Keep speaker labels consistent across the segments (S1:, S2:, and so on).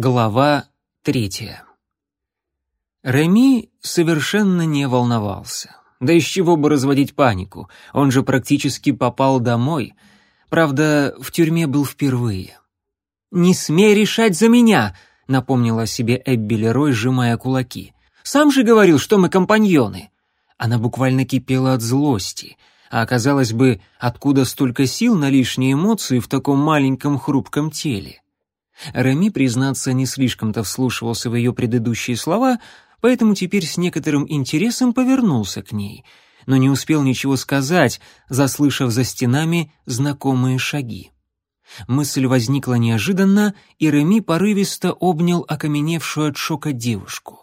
S1: Глава третья. Реми совершенно не волновался. Да из чего бы разводить панику? Он же практически попал домой. Правда, в тюрьме был впервые. «Не смей решать за меня!» — напомнила себе Эбби Лерой, сжимая кулаки. «Сам же говорил, что мы компаньоны!» Она буквально кипела от злости. А оказалось бы, откуда столько сил на лишние эмоции в таком маленьком хрупком теле? Реми, признаться, не слишком-то вслушивался в ее предыдущие слова, поэтому теперь с некоторым интересом повернулся к ней, но не успел ничего сказать, заслышав за стенами знакомые шаги. Мысль возникла неожиданно, и Реми порывисто обнял окаменевшую от шока девушку.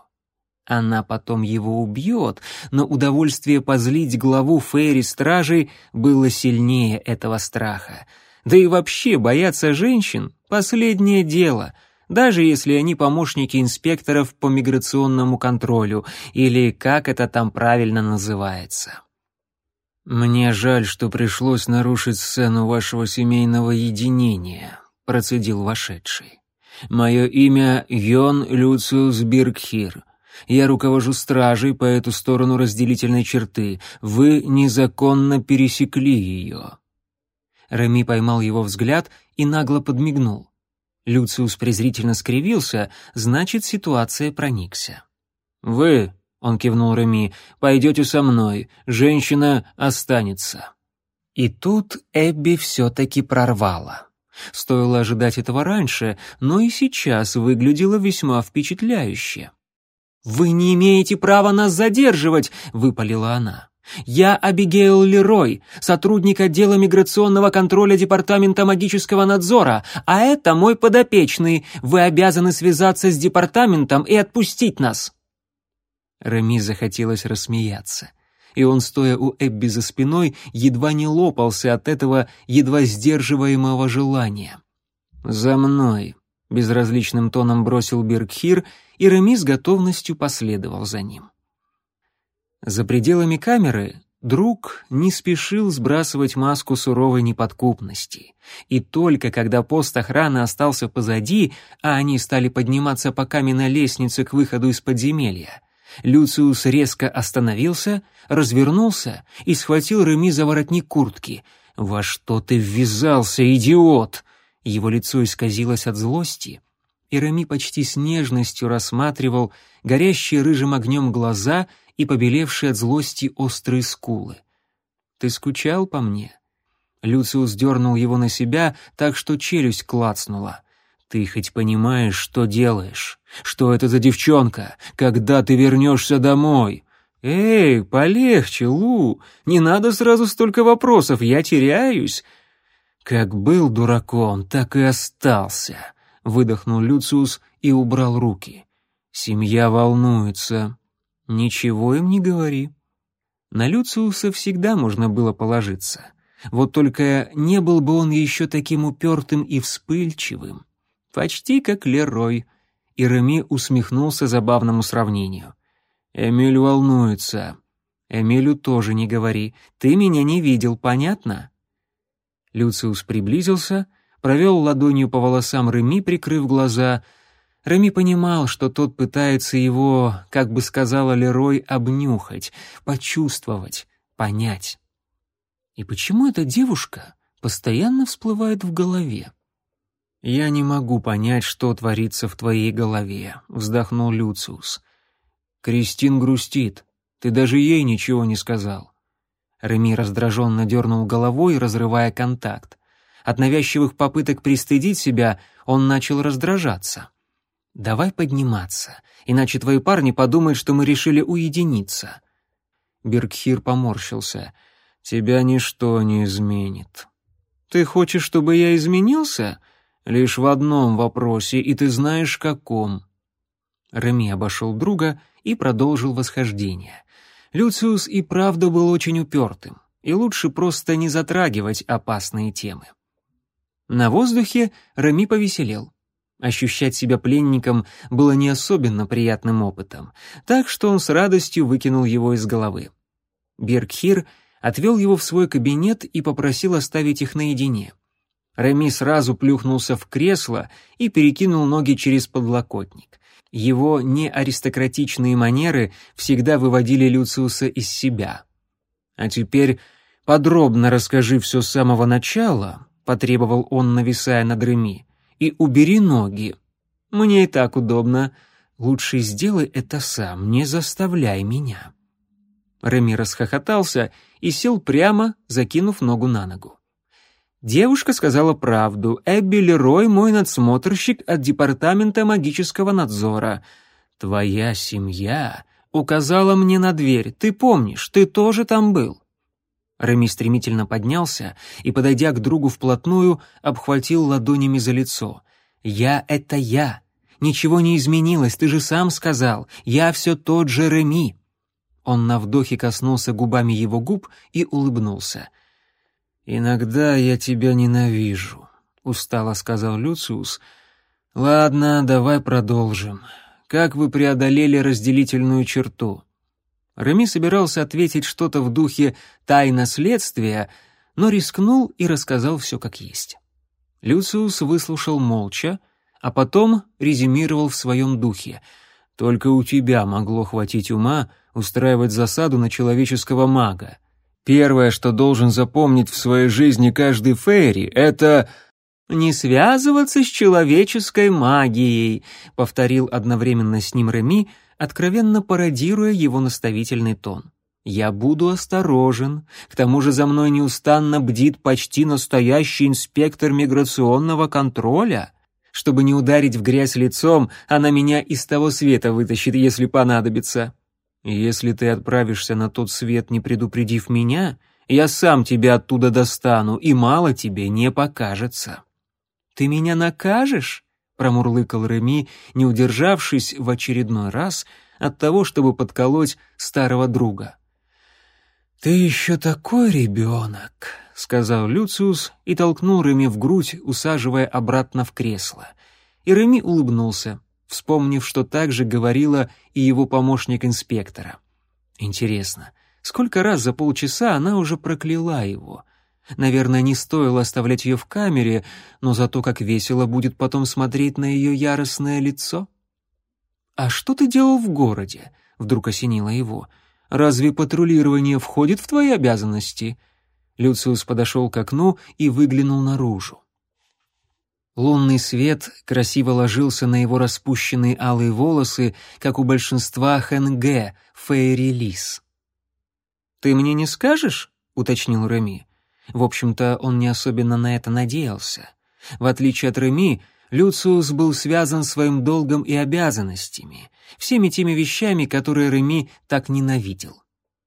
S1: Она потом его убьет, но удовольствие позлить главу Фейри Стражей было сильнее этого страха — да и вообще бояться женщин — последнее дело, даже если они помощники инспекторов по миграционному контролю, или как это там правильно называется. «Мне жаль, что пришлось нарушить сцену вашего семейного единения», — процедил вошедший. «Мое имя Йон Люциус Биркхир. Я руковожу стражей по эту сторону разделительной черты. Вы незаконно пересекли ее». Реми поймал его взгляд и нагло подмигнул. Люциус презрительно скривился, значит, ситуация проникся. «Вы», — он кивнул Реми, — «пойдете со мной, женщина останется». И тут Эбби все-таки прорвала. Стоило ожидать этого раньше, но и сейчас выглядело весьма впечатляюще. «Вы не имеете права нас задерживать!» — выпалила она. Я Абигейл Лерой, сотрудник отдела миграционного контроля Департамента магического надзора, а это мой подопечный. Вы обязаны связаться с департаментом и отпустить нас». Реми захотелось рассмеяться, и он, стоя у Эбби за спиной, едва не лопался от этого едва сдерживаемого желания. «За мной», — безразличным тоном бросил Бергхир, и Реми с готовностью последовал за ним. За пределами камеры друг не спешил сбрасывать маску суровой неподкупности. И только когда пост охраны остался позади, а они стали подниматься по каменной лестнице к выходу из подземелья, Люциус резко остановился, развернулся и схватил Реми за воротник куртки. «Во что ты ввязался, идиот?» Его лицо исказилось от злости, и Реми почти с нежностью рассматривал горящие рыжим огнем глаза — и побелевшие от злости острые скулы. «Ты скучал по мне?» Люциус дернул его на себя, так что челюсть клацнула. «Ты хоть понимаешь, что делаешь? Что это за девчонка? Когда ты вернешься домой?» «Эй, полегче, Лу! Не надо сразу столько вопросов, я теряюсь!» «Как был дураком, так и остался», — выдохнул Люциус и убрал руки. «Семья волнуется. «Ничего им не говори». На Люциуса всегда можно было положиться. Вот только не был бы он еще таким упертым и вспыльчивым. Почти как Лерой. И Реми усмехнулся забавному сравнению. «Эмиль волнуется». «Эмилю тоже не говори. Ты меня не видел, понятно?» Люциус приблизился, провел ладонью по волосам Реми, прикрыв глаза — Реми понимал, что тот пытается его, как бы сказала Лерой, обнюхать, почувствовать, понять. И почему эта девушка постоянно всплывает в голове? «Я не могу понять, что творится в твоей голове», — вздохнул Люциус. «Кристин грустит. Ты даже ей ничего не сказал». Реми раздраженно дернул головой, разрывая контакт. От навязчивых попыток пристыдить себя он начал раздражаться. «Давай подниматься, иначе твои парни подумают, что мы решили уединиться». Бергхир поморщился. «Тебя ничто не изменит». «Ты хочешь, чтобы я изменился?» «Лишь в одном вопросе, и ты знаешь, каком». Реми обошел друга и продолжил восхождение. Люциус и правда был очень упертым, и лучше просто не затрагивать опасные темы. На воздухе Реми повеселел. Ощущать себя пленником было не особенно приятным опытом, так что он с радостью выкинул его из головы. Бергхир отвел его в свой кабинет и попросил оставить их наедине. Реми сразу плюхнулся в кресло и перекинул ноги через подлокотник. Его неаристократичные манеры всегда выводили Люциуса из себя. «А теперь подробно расскажи все с самого начала», — потребовал он, нависая над Реми, — «и убери ноги. Мне и так удобно. Лучше сделай это сам, не заставляй меня». Реми расхохотался и сел прямо, закинув ногу на ногу. Девушка сказала правду. Эбби Лерой мой надсмотрщик от департамента магического надзора. Твоя семья указала мне на дверь. Ты помнишь, ты тоже там был. Реми стремительно поднялся и, подойдя к другу вплотную, обхватил ладонями за лицо. «Я — это я. Ничего не изменилось, ты же сам сказал. Я все тот же Реми». Он на вдохе коснулся губами его губ и улыбнулся — «Иногда я тебя ненавижу», — устало сказал Люциус. «Ладно, давай продолжим. Как вы преодолели разделительную черту?» Реми собирался ответить что-то в духе «тайна следствия», но рискнул и рассказал все как есть. Люциус выслушал молча, а потом резюмировал в своем духе. «Только у тебя могло хватить ума устраивать засаду на человеческого мага. Первое, что должен запомнить в своей жизни каждый фейри, это «Не связываться с человеческой магией», — повторил одновременно с ним Реми, откровенно пародируя его наставительный тон. «Я буду осторожен. К тому же за мной неустанно бдит почти настоящий инспектор миграционного контроля. Чтобы не ударить в грязь лицом, она меня из того света вытащит, если понадобится». Если ты отправишься на тот свет, не предупредив меня, я сам тебя оттуда достану, и мало тебе не покажется». «Ты меня накажешь?» — промурлыкал Реми, не удержавшись в очередной раз от того, чтобы подколоть старого друга. «Ты еще такой ребенок», — сказал Люциус и толкнул Реми в грудь, усаживая обратно в кресло. И Реми улыбнулся вспомнив, что так же говорила и его помощник инспектора. Интересно, сколько раз за полчаса она уже прокляла его? Наверное, не стоило оставлять ее в камере, но зато как весело будет потом смотреть на ее яростное лицо. «А что ты делал в городе?» — вдруг осенило его. «Разве патрулирование входит в твои обязанности?» Люциус подошел к окну и выглянул наружу. Лунный свет красиво ложился на его распущенные алые волосы, как у большинства хэнгэ, фейри-лис. «Ты мне не скажешь?» — уточнил Реми. В общем-то, он не особенно на это надеялся. В отличие от Реми, Люциус был связан своим долгом и обязанностями, всеми теми вещами, которые Реми так ненавидел.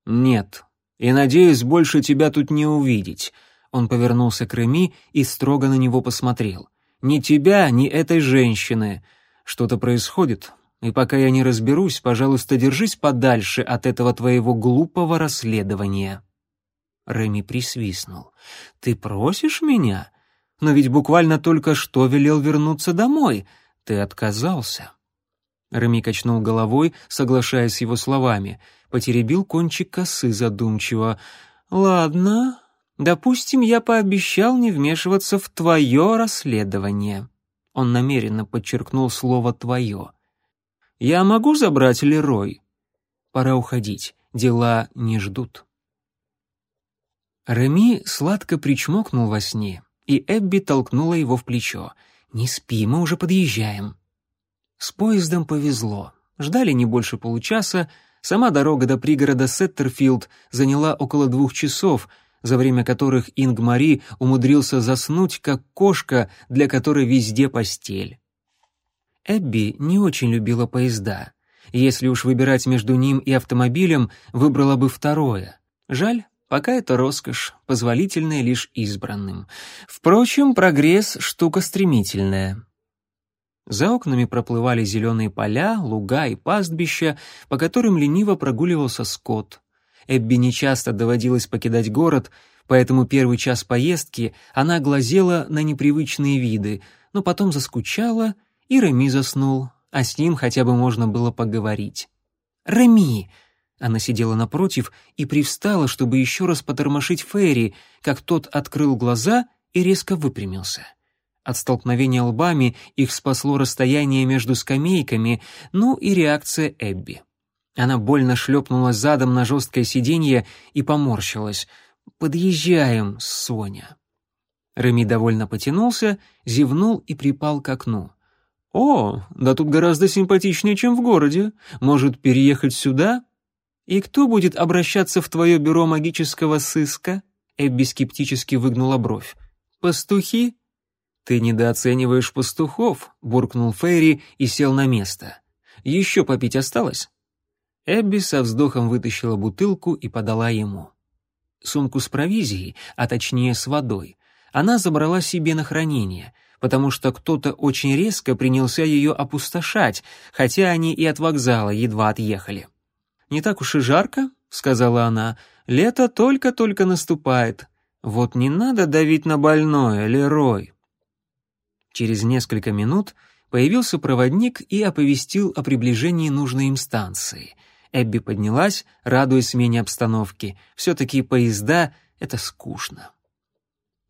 S1: «Нет, и надеюсь больше тебя тут не увидеть», — он повернулся к Реми и строго на него посмотрел — ни тебя, ни этой женщины. Что-то происходит, и пока я не разберусь, пожалуйста, держись подальше от этого твоего глупого расследования». Реми присвистнул. «Ты просишь меня? Но ведь буквально только что велел вернуться домой. Ты отказался». Реми качнул головой, соглашаясь с его словами, потеребил кончик косы задумчиво. «Ладно, Допустим, я пообещал не вмешиваться в твое расследование. Он намеренно подчеркнул слово «твое». Я могу забрать Лерой? Пора уходить, дела не ждут. Реми сладко причмокнул во сне, и Эбби толкнула его в плечо. «Не спи, мы уже подъезжаем». С поездом повезло. Ждали не больше получаса, сама дорога до пригорода Сеттерфилд заняла около двух часов — за время которых Ингмари умудрился заснуть, как кошка, для которой везде постель. Эбби не очень любила поезда. Если уж выбирать между ним и автомобилем, выбрала бы второе. Жаль, пока это роскошь, позволительная лишь избранным. Впрочем, прогресс — штука стремительная. За окнами проплывали зеленые поля, луга и пастбища, по которым лениво прогуливался скот. Эбби нечасто доводилось покидать город, поэтому первый час поездки она глазела на непривычные виды, но потом заскучала, и Реми заснул, а с ним хотя бы можно было поговорить. «Реми!» Она сидела напротив и привстала, чтобы еще раз потормошить Ферри, как тот открыл глаза и резко выпрямился. От столкновения лбами их спасло расстояние между скамейками, ну и реакция Эбби. Она больно шлепнула задом на жесткое сиденье и поморщилась. «Подъезжаем, Соня». Реми довольно потянулся, зевнул и припал к окну. «О, да тут гораздо симпатичнее, чем в городе. Может, переехать сюда?» «И кто будет обращаться в твое бюро магического сыска?» Эбби скептически выгнула бровь. «Пастухи?» «Ты недооцениваешь пастухов», — буркнул Фейри и сел на место. «Еще попить осталось?» Эбби со вздохом вытащила бутылку и подала ему. Сумку с провизией, а точнее с водой, она забрала себе на хранение, потому что кто-то очень резко принялся ее опустошать, хотя они и от вокзала едва отъехали. «Не так уж и жарко», — сказала она, — «лето только-только наступает. Вот не надо давить на больное, Лерой». Через несколько минут появился проводник и оповестил о приближении нужной им станции. Эбби поднялась, радуясь смене обстановки. Все-таки поезда — это скучно.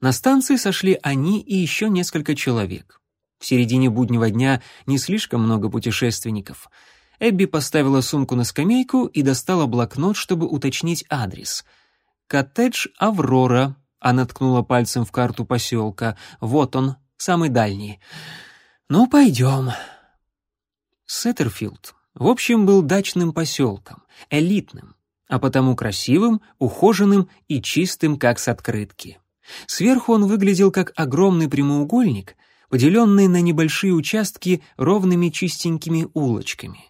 S1: На станции сошли они и еще несколько человек. В середине буднего дня не слишком много путешественников. Эбби поставила сумку на скамейку и достала блокнот, чтобы уточнить адрес. «Коттедж Аврора», — она ткнула пальцем в карту поселка. «Вот он, самый дальний. Ну, пойдем. Сеттерфилд, в общем, был дачным поселком, элитным, а потому красивым, ухоженным и чистым, как с открытки. Сверху он выглядел как огромный прямоугольник, поделенный на небольшие участки ровными чистенькими улочками.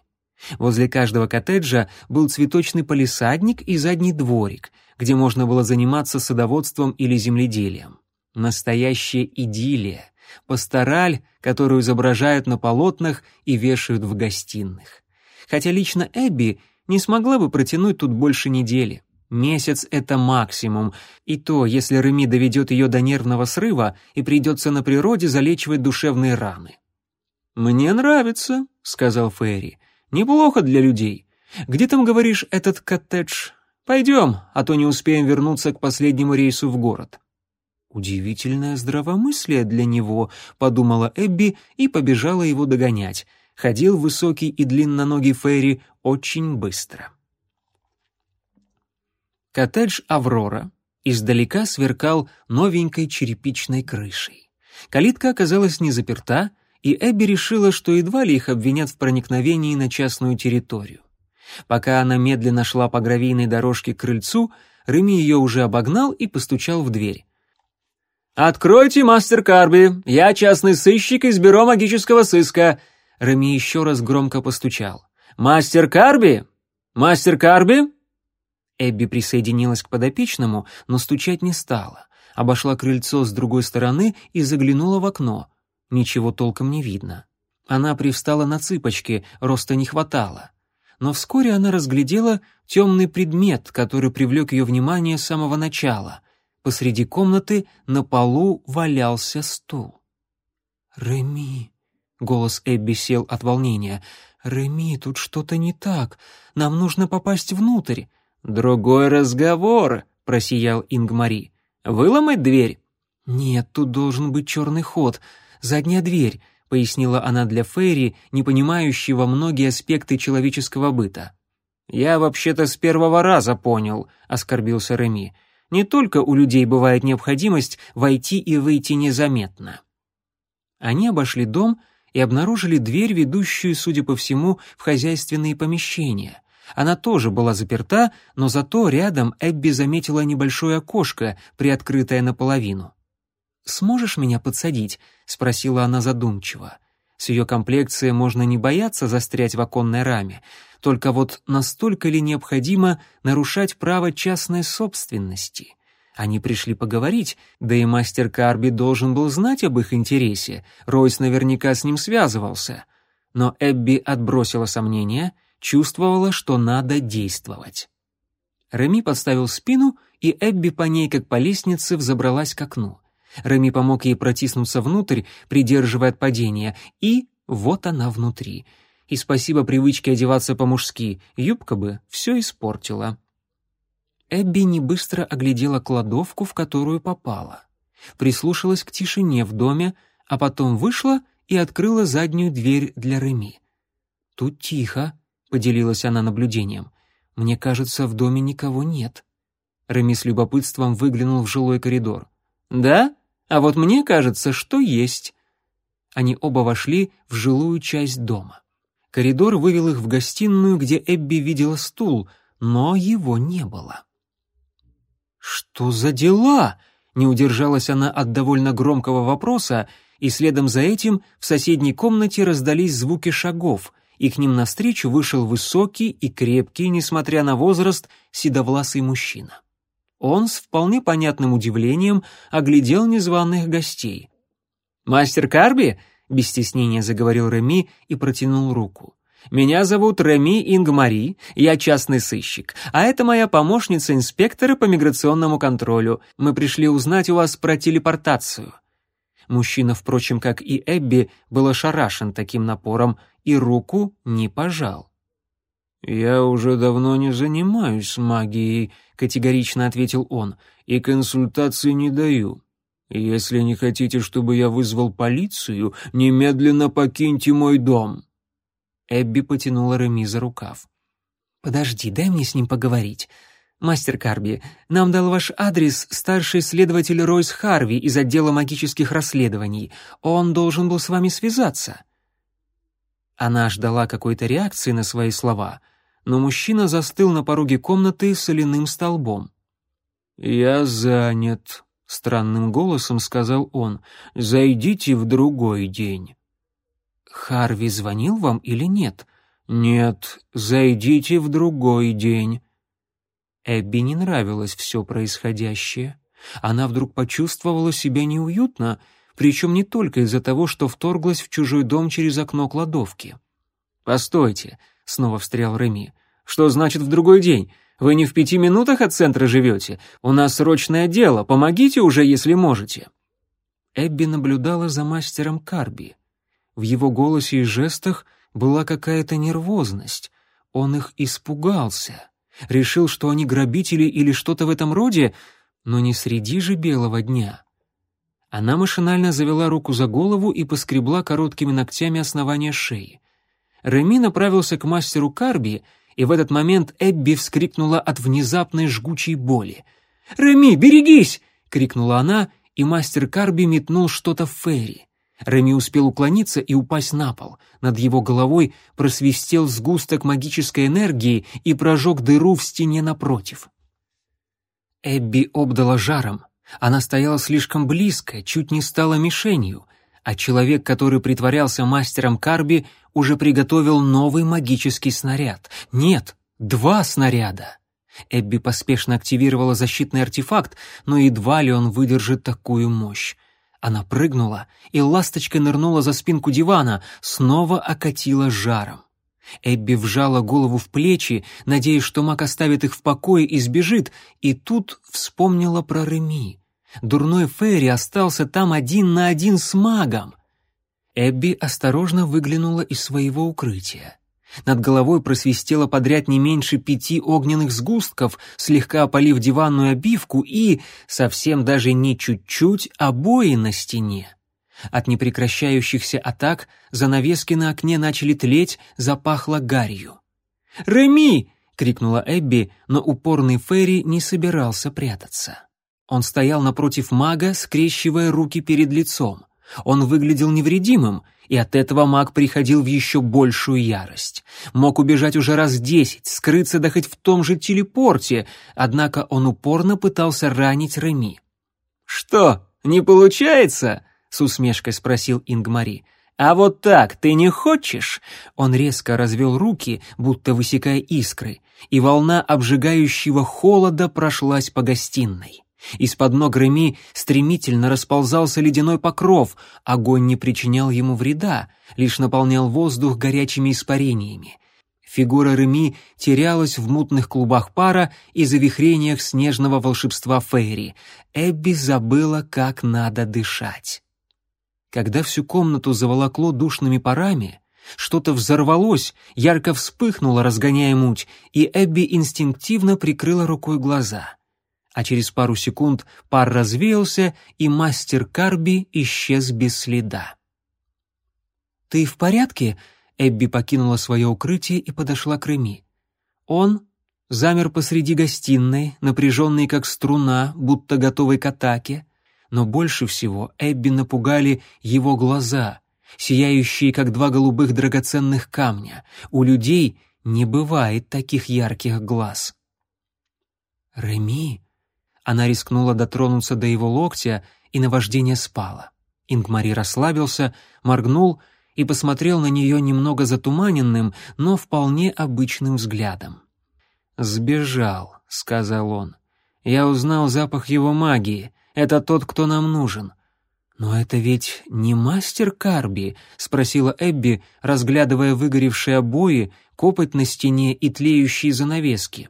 S1: Возле каждого коттеджа был цветочный палисадник и задний дворик, где можно было заниматься садоводством или земледелием. Настоящая идиллия, пастораль, которую изображают на полотнах и вешают в гостиных. Хотя лично Эбби не смогла бы протянуть тут больше недели. Месяц — это максимум, и то, если Реми доведет ее до нервного срыва и придется на природе залечивать душевные раны. «Мне нравится», — сказал Ферри. «Неплохо для людей. Где там, говоришь, этот коттедж? Пойдем, а то не успеем вернуться к последнему рейсу в город». «Удивительное здравомыслие для него», — подумала Эбби и побежала его догонять. Ходил высокий и длинноногий Ферри очень быстро. Коттедж «Аврора» издалека сверкал новенькой черепичной крышей. Калитка оказалась не заперта, и Эбби решила, что едва ли их обвинят в проникновении на частную территорию. Пока она медленно шла по гравийной дорожке к крыльцу, Реми ее уже обогнал и постучал в дверь. «Откройте, мастер Карби! Я частный сыщик из бюро магического сыска!» Рами еще раз громко постучал. «Мастер Карби? Мастер Карби?» Эбби присоединилась к подопечному, но стучать не стала. Обошла крыльцо с другой стороны и заглянула в окно. Ничего толком не видно. Она привстала на цыпочки, роста не хватало. Но вскоре она разглядела темный предмет, который привлек ее внимание с самого начала — Посреди комнаты на полу валялся стул. «Реми!» — голос Эбби сел от волнения. «Реми, тут что-то не так. Нам нужно попасть внутрь». «Другой разговор», — просиял Ингмари. «Выломать дверь?» «Нет, тут должен быть черный ход. Задняя дверь», — пояснила она для Фейри, не понимающего многие аспекты человеческого быта. «Я вообще-то с первого раза понял», — оскорбился Реми. Не только у людей бывает необходимость войти и выйти незаметно. Они обошли дом и обнаружили дверь, ведущую, судя по всему, в хозяйственные помещения. Она тоже была заперта, но зато рядом Эбби заметила небольшое окошко, приоткрытое наполовину. «Сможешь меня подсадить?» — спросила она задумчиво. С ее комплекцией можно не бояться застрять в оконной раме, только вот настолько ли необходимо нарушать право частной собственности? Они пришли поговорить, да и мастер Карби должен был знать об их интересе, Ройс наверняка с ним связывался. Но Эбби отбросила сомнения, чувствовала, что надо действовать. Реми подставил спину, и Эбби по ней, как по лестнице, взобралась к окну. Реми помог ей протиснуться внутрь, придерживая от падения, и вот она внутри — и спасибо привычке одеваться по-мужски, юбка бы все испортила. Эбби не быстро оглядела кладовку, в которую попала. прислушалась к тишине в доме, а потом вышла и открыла заднюю дверь для Реми. «Тут тихо», — поделилась она наблюдением. «Мне кажется, в доме никого нет». Реми с любопытством выглянул в жилой коридор. «Да? А вот мне кажется, что есть». Они оба вошли в жилую часть дома. Коридор вывел их в гостиную, где Эбби видела стул, но его не было. «Что за дела?» — не удержалась она от довольно громкого вопроса, и следом за этим в соседней комнате раздались звуки шагов, и к ним навстречу вышел высокий и крепкий, несмотря на возраст, седовласый мужчина. Он с вполне понятным удивлением оглядел незваных гостей. «Мастер Карби?» — без стеснения заговорил Реми и протянул руку. «Меня зовут Реми Ингмари, я частный сыщик, а это моя помощница инспектора по миграционному контролю. Мы пришли узнать у вас про телепортацию». Мужчина, впрочем, как и Эбби, был ошарашен таким напором и руку не пожал. «Я уже давно не занимаюсь магией», — категорично ответил он, — «и консультации не даю. Если не хотите, чтобы я вызвал полицию, немедленно покиньте мой дом». Эбби потянула Реми за рукав. «Подожди, дай мне с ним поговорить. Мастер Карби, нам дал ваш адрес старший следователь Ройс Харви из отдела магических расследований. Он должен был с вами связаться». Она ждала какой-то реакции на свои слова, но мужчина застыл на пороге комнаты соляным столбом. «Я занят», — странным голосом сказал он. «Зайдите в другой день». «Харви звонил вам или нет?» «Нет, зайдите в другой день». Эбби не нравилось все происходящее. Она вдруг почувствовала себя неуютно, причем не только из-за того, что вторглась в чужой дом через окно кладовки. «Постойте», — снова встрял Реми, — «что значит в другой день? Вы не в пяти минутах от центра живете? У нас срочное дело, помогите уже, если можете». Эбби наблюдала за мастером Карби. В его голосе и жестах была какая-то нервозность. Он их испугался. Решил, что они грабители или что-то в этом роде, но не среди же белого дня. Она машинально завела руку за голову и поскребла короткими ногтями основание шеи. Реми направился к мастеру Карби, и в этот момент Эбби вскрикнула от внезапной жгучей боли. «Реми, берегись!» — крикнула она, и мастер Карби метнул что-то в Ферри. Реми успел уклониться и упасть на пол. Над его головой просвистел сгусток магической энергии и прожег дыру в стене напротив. Эбби обдала жаром. Она стояла слишком близко, чуть не стала мишенью, а человек, который притворялся мастером Карби, уже приготовил новый магический снаряд. Нет, два снаряда. Эбби поспешно активировала защитный артефакт, но едва ли он выдержит такую мощь. Она прыгнула и ласточкой нырнула за спинку дивана, снова окатила жаром. Эбби вжала голову в плечи, надеясь, что маг оставит их в покое и сбежит, и тут вспомнила про Реми. Дурной Ферри остался там один на один с магом. Эбби осторожно выглянула из своего укрытия. Над головой просвистело подряд не меньше пяти огненных сгустков, слегка опалив диванную обивку и, совсем даже не чуть-чуть, обои на стене. От непрекращающихся атак занавески на окне начали тлеть, запахло гарью. «Реми!» — крикнула Эбби, но упорный Ферри не собирался прятаться. Он стоял напротив мага, скрещивая руки перед лицом. Он выглядел невредимым, и от этого маг приходил в еще большую ярость. Мог убежать уже раз десять, скрыться да хоть в том же телепорте, однако он упорно пытался ранить Реми. «Что, не получается?» — с усмешкой спросил Ингмари. «А вот так ты не хочешь?» Он резко развел руки, будто высекая искры, и волна обжигающего холода прошлась по гостиной. Из-под ног Реми стремительно расползался ледяной покров, огонь не причинял ему вреда, лишь наполнял воздух горячими испарениями. Фигура Реми терялась в мутных клубах пара и завихрениях снежного волшебства Фейри. Эбби забыла, как надо дышать. Когда всю комнату заволокло душными парами, что-то взорвалось, ярко вспыхнуло, разгоняя муть, и Эбби инстинктивно прикрыла рукой глаза — а через пару секунд пар развеялся, и мастер Карби исчез без следа. «Ты в порядке?» — Эбби покинула свое укрытие и подошла к Реми. Он замер посреди гостиной, напряженный как струна, будто готовый к атаке, но больше всего Эбби напугали его глаза, сияющие как два голубых драгоценных камня. У людей не бывает таких ярких глаз. «Реми?» Она рискнула дотронуться до его локтя, и наваждение спало. Ингмари расслабился, моргнул и посмотрел на нее немного затуманенным, но вполне обычным взглядом. «Сбежал», — сказал он. «Я узнал запах его магии. Это тот, кто нам нужен». «Но это ведь не мастер Карби?» — спросила Эбби, разглядывая выгоревшие обои, копоть на стене и тлеющие занавески.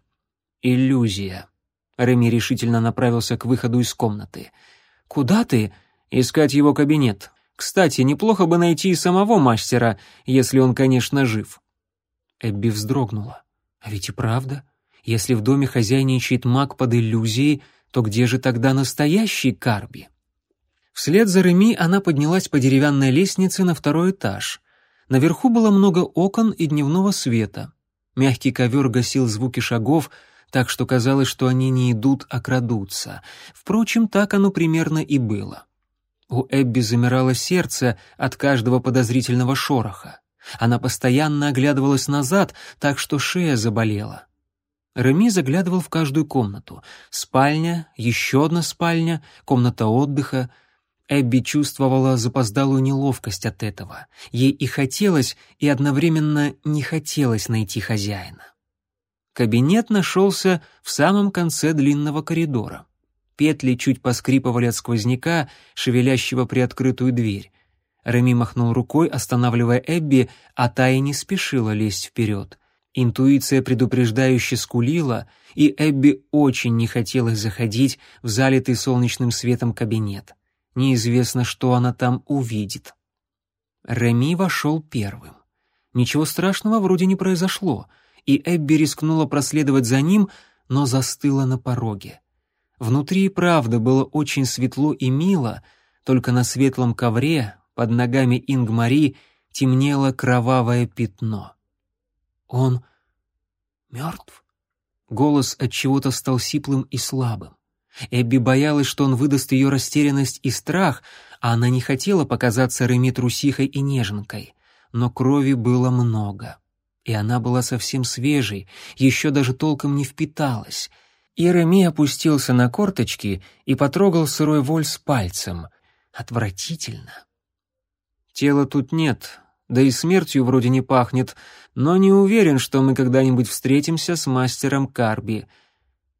S1: «Иллюзия», Реми решительно направился к выходу из комнаты. «Куда ты?» «Искать его кабинет. Кстати, неплохо бы найти и самого мастера, если он, конечно, жив». Эбби вздрогнула. «А ведь и правда. Если в доме хозяйничает маг под иллюзией, то где же тогда настоящий Карби?» Вслед за Реми она поднялась по деревянной лестнице на второй этаж. Наверху было много окон и дневного света. Мягкий ковер гасил звуки шагов, так что казалось, что они не идут, а крадутся. Впрочем, так оно примерно и было. У Эбби замирало сердце от каждого подозрительного шороха. Она постоянно оглядывалась назад, так что шея заболела. Реми заглядывал в каждую комнату. Спальня, еще одна спальня, комната отдыха. Эбби чувствовала запоздалую неловкость от этого. Ей и хотелось, и одновременно не хотелось найти хозяина. Кабинет нашелся в самом конце длинного коридора. Петли чуть поскрипывали от сквозняка, шевелящего приоткрытую дверь. Реми махнул рукой, останавливая Эбби, а та и не спешила лезть вперед. Интуиция предупреждающе скулила, и Эбби очень не хотелось заходить в залитый солнечным светом кабинет. Неизвестно, что она там увидит. Реми вошел первым. Ничего страшного вроде не произошло — и Эбби рискнула проследовать за ним, но застыла на пороге. Внутри и правда было очень светло и мило, только на светлом ковре под ногами Ингмари темнело кровавое пятно. Он мертв? Голос от чего-то стал сиплым и слабым. Эбби боялась, что он выдаст ее растерянность и страх, а она не хотела показаться Реми трусихой и неженкой. Но крови было много и она была совсем свежей, еще даже толком не впиталась. И Реми опустился на корточки и потрогал сырой вольс пальцем. Отвратительно. Тела тут нет, да и смертью вроде не пахнет, но не уверен, что мы когда-нибудь встретимся с мастером Карби.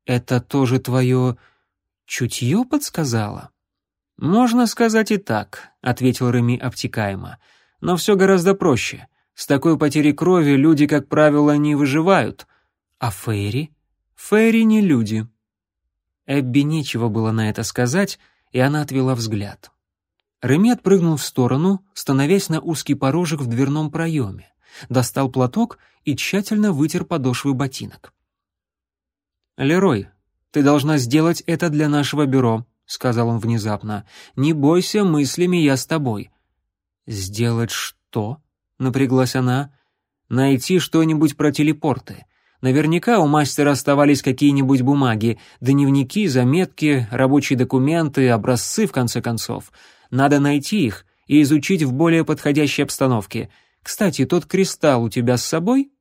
S1: Это тоже твое чутье подсказало? Можно сказать и так, ответил Реми обтекаемо, но все гораздо проще — с такой потерей крови люди, как правило, не выживают. А Фейри? Фейри не люди. Эбби нечего было на это сказать, и она отвела взгляд. Реми отпрыгнул в сторону, становясь на узкий порожек в дверном проеме, достал платок и тщательно вытер подошвы ботинок. «Лерой, ты должна сделать это для нашего бюро», — сказал он внезапно. «Не бойся, мыслями я с тобой». «Сделать что?» Напряглась она. «Найти что-нибудь про телепорты. Наверняка у мастера оставались какие-нибудь бумаги, дневники, заметки, рабочие документы, образцы, в конце концов. Надо найти их и изучить в более подходящей обстановке. Кстати, тот кристалл у тебя с собой?»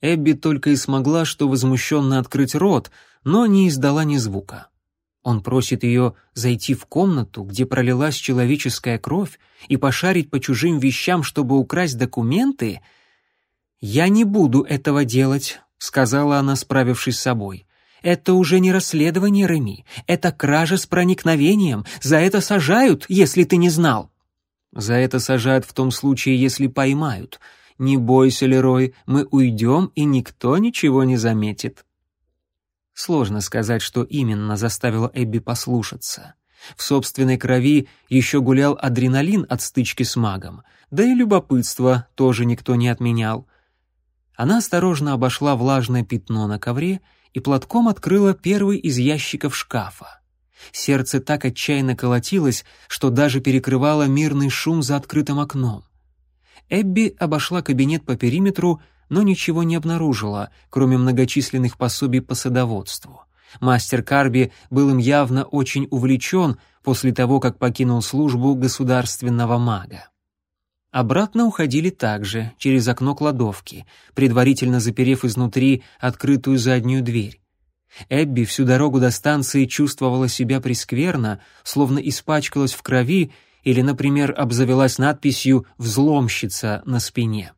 S1: Эбби только и смогла что возмущенно открыть рот, но не издала ни звука. Он просит ее зайти в комнату, где пролилась человеческая кровь, и пошарить по чужим вещам, чтобы украсть документы? «Я не буду этого делать», — сказала она, справившись с собой. «Это уже не расследование, Реми. Это кража с проникновением. За это сажают, если ты не знал». «За это сажают в том случае, если поймают. Не бойся, Лерой, мы уйдем, и никто ничего не заметит». Сложно сказать, что именно заставило Эбби послушаться. В собственной крови еще гулял адреналин от стычки с магом, да и любопытство тоже никто не отменял. Она осторожно обошла влажное пятно на ковре и платком открыла первый из ящиков шкафа. Сердце так отчаянно колотилось, что даже перекрывало мирный шум за открытым окном. Эбби обошла кабинет по периметру, но ничего не обнаружила, кроме многочисленных пособий по садоводству. Мастер Карби был им явно очень увлечен после того, как покинул службу государственного мага. Обратно уходили также, через окно кладовки, предварительно заперев изнутри открытую заднюю дверь. Эбби всю дорогу до станции чувствовала себя прескверно, словно испачкалась в крови или, например, обзавелась надписью «Взломщица» на спине.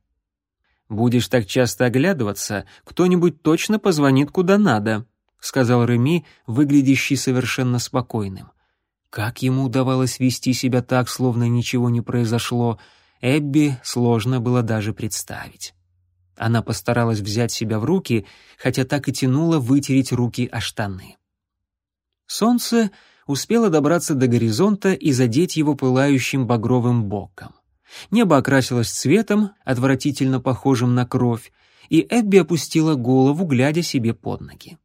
S1: «Будешь так часто оглядываться, кто-нибудь точно позвонит куда надо», — сказал Реми, выглядящий совершенно спокойным. Как ему удавалось вести себя так, словно ничего не произошло, Эбби сложно было даже представить. Она постаралась взять себя в руки, хотя так и тянуло вытереть руки о штаны. Солнце успело добраться до горизонта и задеть его пылающим багровым боком. Небо окрасилось цветом, отвратительно похожим на кровь, и Эбби опустила голову, глядя себе под ноги.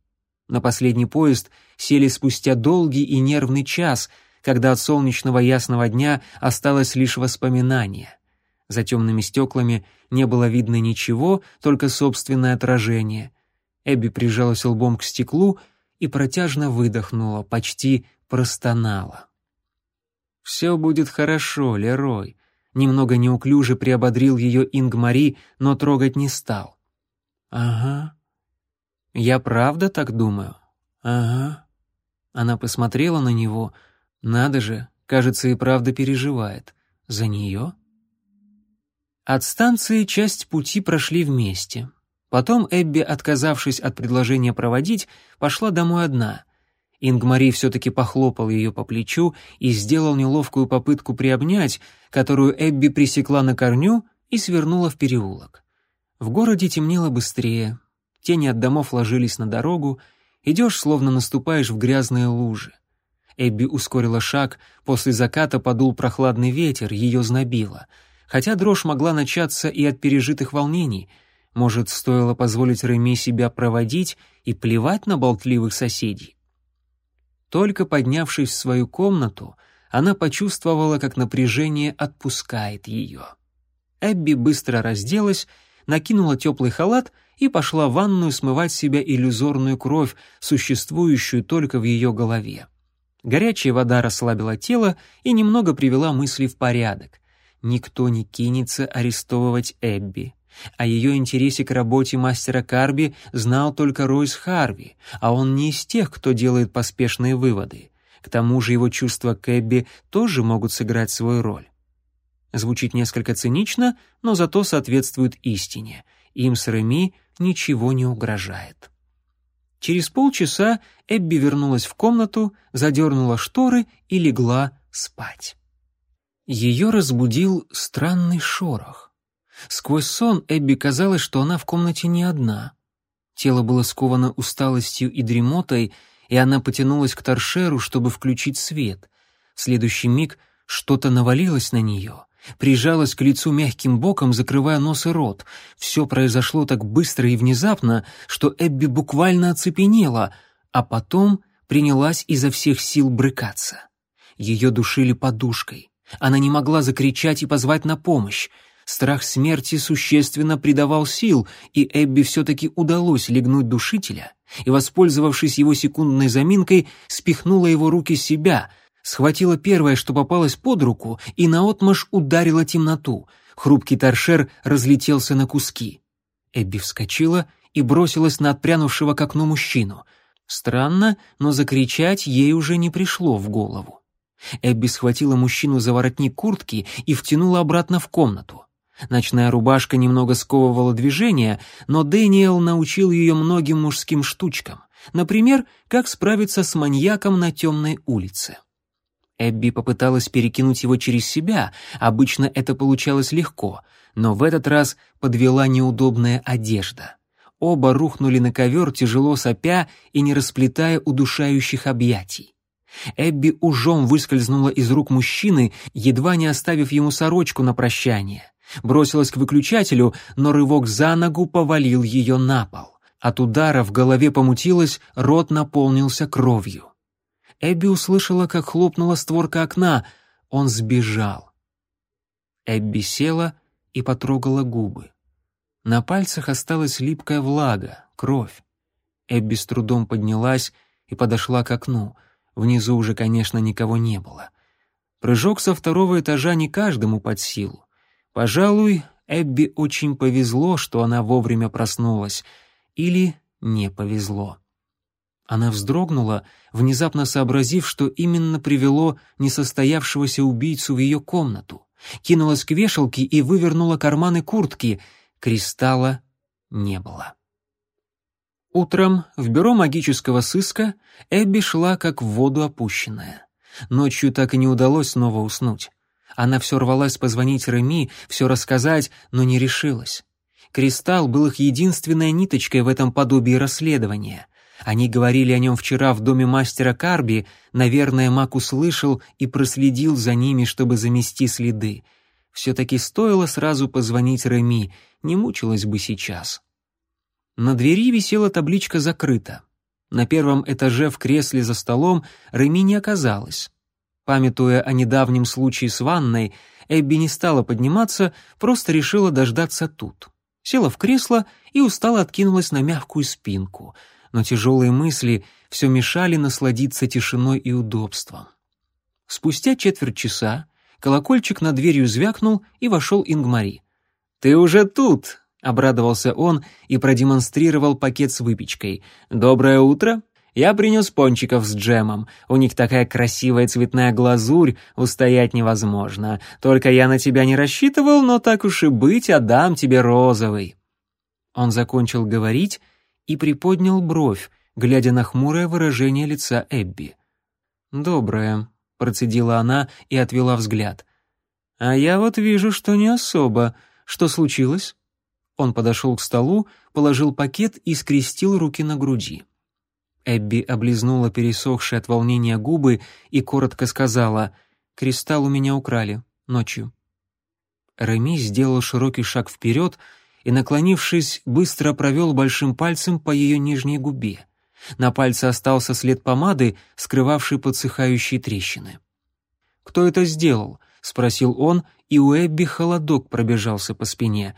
S1: На последний поезд сели спустя долгий и нервный час, когда от солнечного ясного дня осталось лишь воспоминание. За темными стеклами не было видно ничего, только собственное отражение. Эбби прижалась лбом к стеклу и протяжно выдохнула, почти простонала. «Все будет хорошо, Лерой», — немного неуклюже приободрил ее Ингмари, но трогать не стал. «Ага». «Я правда так думаю?» «Ага». Она посмотрела на него. «Надо же, кажется, и правда переживает. За нее?» От станции часть пути прошли вместе. Потом Эбби, отказавшись от предложения проводить, пошла домой одна. Ингмари все-таки похлопал ее по плечу и сделал неловкую попытку приобнять, которую Эбби пресекла на корню и свернула в переулок. В городе темнело быстрее, тени от домов ложились на дорогу, идешь, словно наступаешь в грязные лужи. Эбби ускорила шаг, после заката подул прохладный ветер, ее знобило — хотя дрожь могла начаться и от пережитых волнений. Может, стоило позволить Реми себя проводить и плевать на болтливых соседей? Только поднявшись в свою комнату, она почувствовала, как напряжение отпускает ее. Эбби быстро разделась, накинула теплый халат и пошла в ванную смывать себя иллюзорную кровь, существующую только в ее голове. Горячая вода расслабила тело и немного привела мысли в порядок никто не кинется арестовывать Эбби. О ее интересе к работе мастера Карби знал только Ройс Харви, а он не из тех, кто делает поспешные выводы. К тому же его чувства к Эбби тоже могут сыграть свою роль. Звучит несколько цинично, но зато соответствует истине. Им с Реми ничего не угрожает. Через полчаса Эбби вернулась в комнату, задернула шторы и легла спать. Ее разбудил странный шорох. Сквозь сон Эбби казалось, что она в комнате не одна. Тело было сковано усталостью и дремотой, и она потянулась к торшеру, чтобы включить свет. В следующий миг что-то навалилось на нее, прижалось к лицу мягким боком, закрывая нос и рот. Все произошло так быстро и внезапно, что Эбби буквально оцепенела, а потом принялась изо всех сил брыкаться. Ее душили подушкой. Она не могла закричать и позвать на помощь. Страх смерти существенно придавал сил, и Эбби все-таки удалось легнуть душителя и, воспользовавшись его секундной заминкой, спихнула его руки себя, схватила первое, что попалось под руку, и наотмашь ударила темноту. Хрупкий торшер разлетелся на куски. Эбби вскочила и бросилась на отпрянувшего к окну мужчину. Странно, но закричать ей уже не пришло в голову. Эбби схватила мужчину за воротник куртки и втянула обратно в комнату. Ночная рубашка немного сковывала движение, но Дэниел научил ее многим мужским штучкам. Например, как справиться с маньяком на темной улице. Эбби попыталась перекинуть его через себя, обычно это получалось легко, но в этот раз подвела неудобная одежда. Оба рухнули на ковер, тяжело сопя и не расплетая удушающих объятий. Эбби ужом выскользнула из рук мужчины, едва не оставив ему сорочку на прощание. Бросилась к выключателю, но рывок за ногу повалил ее на пол. От удара в голове помутилось, рот наполнился кровью. Эбби услышала, как хлопнула створка окна. Он сбежал. Эбби села и потрогала губы. На пальцах осталась липкая влага, кровь. Эбби с трудом поднялась и подошла к окну. Внизу уже, конечно, никого не было. Прыжок со второго этажа не каждому под силу. Пожалуй, Эбби очень повезло, что она вовремя проснулась. Или не повезло. Она вздрогнула, внезапно сообразив, что именно привело несостоявшегося убийцу в ее комнату. Кинулась к вешалке и вывернула карманы куртки. Кристалла не было. Утром в бюро магического сыска Эбби шла как в воду опущенная. Ночью так и не удалось снова уснуть. Она все рвалась позвонить Реми, все рассказать, но не решилась. Кристалл был их единственной ниточкой в этом подобии расследования. Они говорили о нем вчера в доме мастера Карби, наверное, Мак услышал и проследил за ними, чтобы замести следы. Все-таки стоило сразу позвонить Реми, не мучилась бы сейчас. На двери висела табличка «Закрыто». На первом этаже в кресле за столом Реми не оказалось. Памятуя о недавнем случае с ванной, Эбби не стала подниматься, просто решила дождаться тут. Села в кресло и устало откинулась на мягкую спинку — но тяжелые мысли все мешали насладиться тишиной и удобством. Спустя четверть часа колокольчик над дверью звякнул, и вошел Ингмари. «Ты уже тут!» — обрадовался он и продемонстрировал пакет с выпечкой. «Доброе утро!» Я принес пончиков с джемом. У них такая красивая цветная глазурь, устоять невозможно. Только я на тебя не рассчитывал, но так уж и быть, отдам тебе розовый». Он закончил говорить и приподнял бровь, глядя на хмурое выражение лица Эбби. «Доброе», — процедила она и отвела взгляд. «А я вот вижу, что не особо. Что случилось?» Он подошел к столу, положил пакет и скрестил руки на груди. Эбби облизнула пересохшие от волнения губы и коротко сказала «Кристалл у меня украли. Ночью». Реми сделал широкий шаг вперед и, наклонившись, быстро провел большим пальцем по ее нижней губе. На пальце остался след помады, скрывавший подсыхающие трещины. «Кто это сделал?» — спросил он, и у Эбби холодок пробежался по спине.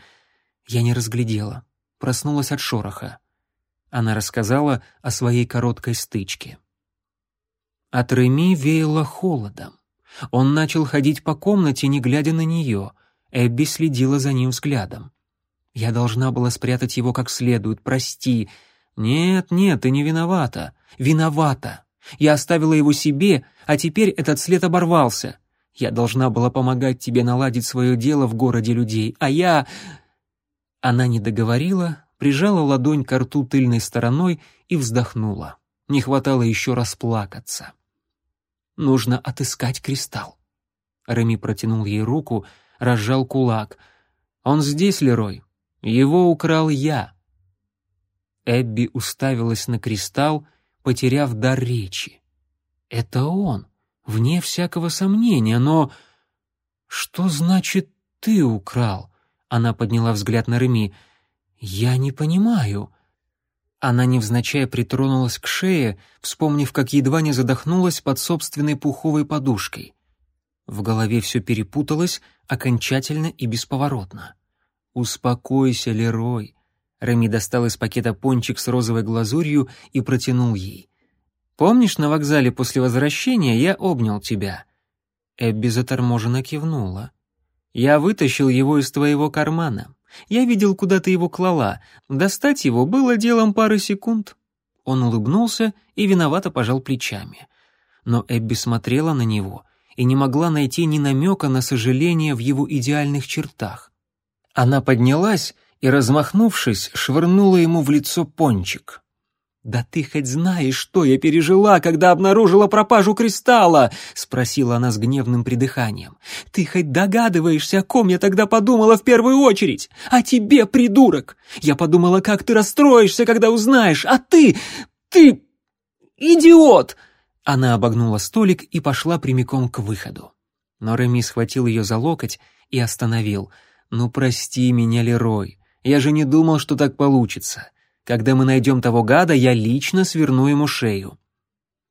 S1: Я не разглядела. Проснулась от шороха. Она рассказала о своей короткой стычке. От Реми веяло холодом. Он начал ходить по комнате, не глядя на нее. Эбби следила за ним взглядом. Я должна была спрятать его как следует, прости. Нет, нет, ты не виновата. Виновата. Я оставила его себе, а теперь этот след оборвался. Я должна была помогать тебе наладить свое дело в городе людей, а я...» Она не договорила, прижала ладонь к рту тыльной стороной и вздохнула. Не хватало еще раз плакаться. «Нужно отыскать кристалл». Реми протянул ей руку, разжал кулак. «Он здесь, Лерой. Его украл я. Эбби уставилась на кристалл, потеряв дар речи. Это он, вне всякого сомнения, но... Что значит «ты украл»? Она подняла взгляд на Реми. «Я не понимаю». Она невзначай притронулась к шее, вспомнив, как едва не задохнулась под собственной пуховой подушкой. В голове все перепуталось окончательно и бесповоротно. «Успокойся, Лерой». Реми достал из пакета пончик с розовой глазурью и протянул ей. «Помнишь, на вокзале после возвращения я обнял тебя?» Эбби заторможенно кивнула. «Я вытащил его из твоего кармана. Я видел, куда ты его клала. Достать его было делом пары секунд». Он улыбнулся и виновато пожал плечами. Но Эбби смотрела на него и не могла найти ни намека на сожаление в его идеальных чертах. Она поднялась и, размахнувшись, швырнула ему в лицо пончик. «Да ты хоть знаешь, что я пережила, когда обнаружила пропажу кристалла?» — спросила она с гневным придыханием. «Ты хоть догадываешься, о ком я тогда подумала в первую очередь? О тебе, придурок! Я подумала, как ты расстроишься, когда узнаешь, а ты... ты... идиот!» Она обогнула столик и пошла прямиком к выходу. Но Реми схватил ее за локоть и остановил — «Ну прости меня, Лерой, я же не думал, что так получится. Когда мы найдем того гада, я лично сверну ему шею».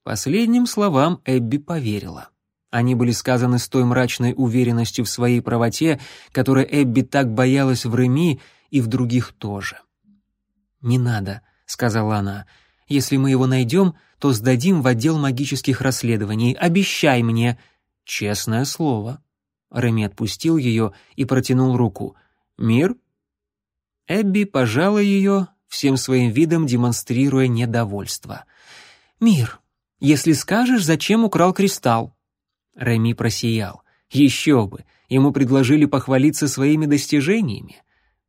S1: Последним словам Эбби поверила. Они были сказаны с той мрачной уверенностью в своей правоте, которой Эбби так боялась в Реми и в других тоже. «Не надо», — сказала она. «Если мы его найдем, то сдадим в отдел магических расследований. Обещай мне». «Честное слово». Реми отпустил ее и протянул руку. «Мир?» Эбби пожала ее, всем своим видом демонстрируя недовольство. «Мир, если скажешь, зачем украл кристалл?» Реми просиял. «Еще бы! Ему предложили похвалиться своими достижениями.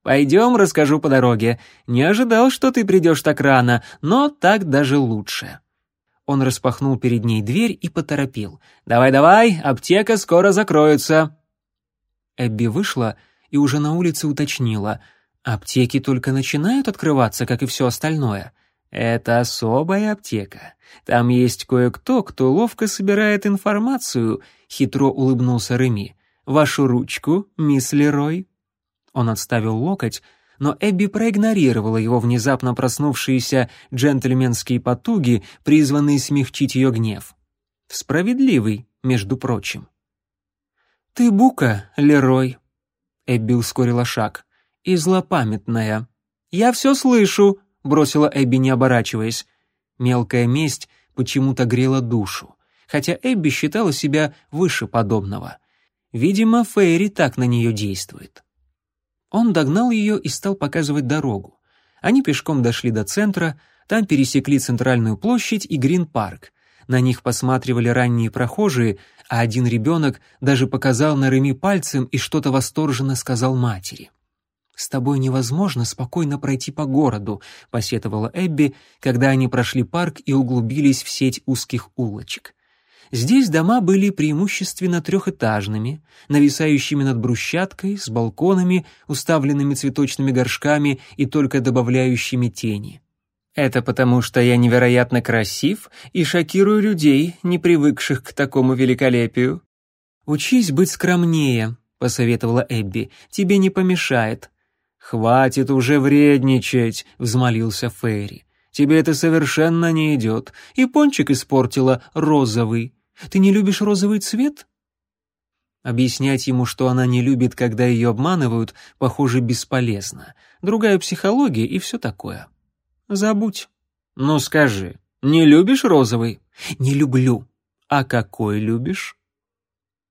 S1: Пойдем, расскажу по дороге. Не ожидал, что ты придешь так рано, но так даже лучше». Он распахнул перед ней дверь и поторопил. «Давай-давай, аптека скоро закроется». Эбби вышла и уже на улице уточнила. «Аптеки только начинают открываться, как и все остальное». «Это особая аптека. Там есть кое-кто, кто ловко собирает информацию», — хитро улыбнулся Реми. «Вашу ручку, мисс Лерой». Он отставил локоть, но Эбби проигнорировала его внезапно проснувшиеся джентльменские потуги, призванные смягчить ее гнев. Справедливый, между прочим. «Ты бука, Лерой», — Эбби ускорила шаг, — «и злопамятная». «Я все слышу», бросила Эбби, не оборачиваясь. Мелкая месть почему-то грела душу, хотя Эбби считала себя выше подобного. Видимо, Фейри так на нее действует. Он догнал ее и стал показывать дорогу. Они пешком дошли до центра, там пересекли центральную площадь и Грин-парк. На них посматривали ранние прохожие, а один ребенок даже показал на Реми пальцем и что-то восторженно сказал матери. «С тобой невозможно спокойно пройти по городу», — посетовала Эбби, когда они прошли парк и углубились в сеть узких улочек. Здесь дома были преимущественно трехэтажными, нависающими над брусчаткой, с балконами, уставленными цветочными горшками и только добавляющими тени. «Это потому, что я невероятно красив и шокирую людей, не привыкших к такому великолепию». «Учись быть скромнее», — посоветовала Эбби, — «тебе не помешает». «Хватит уже вредничать», — взмолился Ферри. «Тебе это совершенно не идет. И пончик испортила розовый. Ты не любишь розовый цвет?» Объяснять ему, что она не любит, когда ее обманывают, похоже, бесполезно. Другая психология и все такое. Забудь. Ну скажи, не любишь розовый? Не люблю. А какой любишь?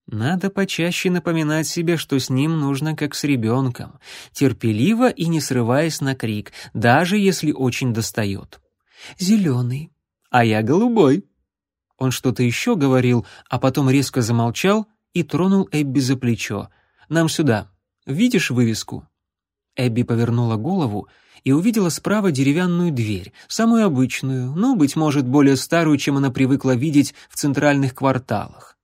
S1: Надо почаще напоминать себе, что с ним нужно как с ребенком, терпеливо и не срываясь на крик, даже если очень достает. «Зеленый, а я голубой». Он что-то еще говорил, а потом резко замолчал и тронул Эбби за плечо. «Нам сюда. Видишь вывеску?» Эбби повернула голову и увидела справа деревянную дверь, самую обычную, но, быть может, более старую, чем она привыкла видеть в центральных кварталах.